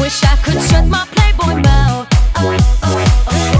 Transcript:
Wish I could shut my playboy mouth. Oh, oh, oh.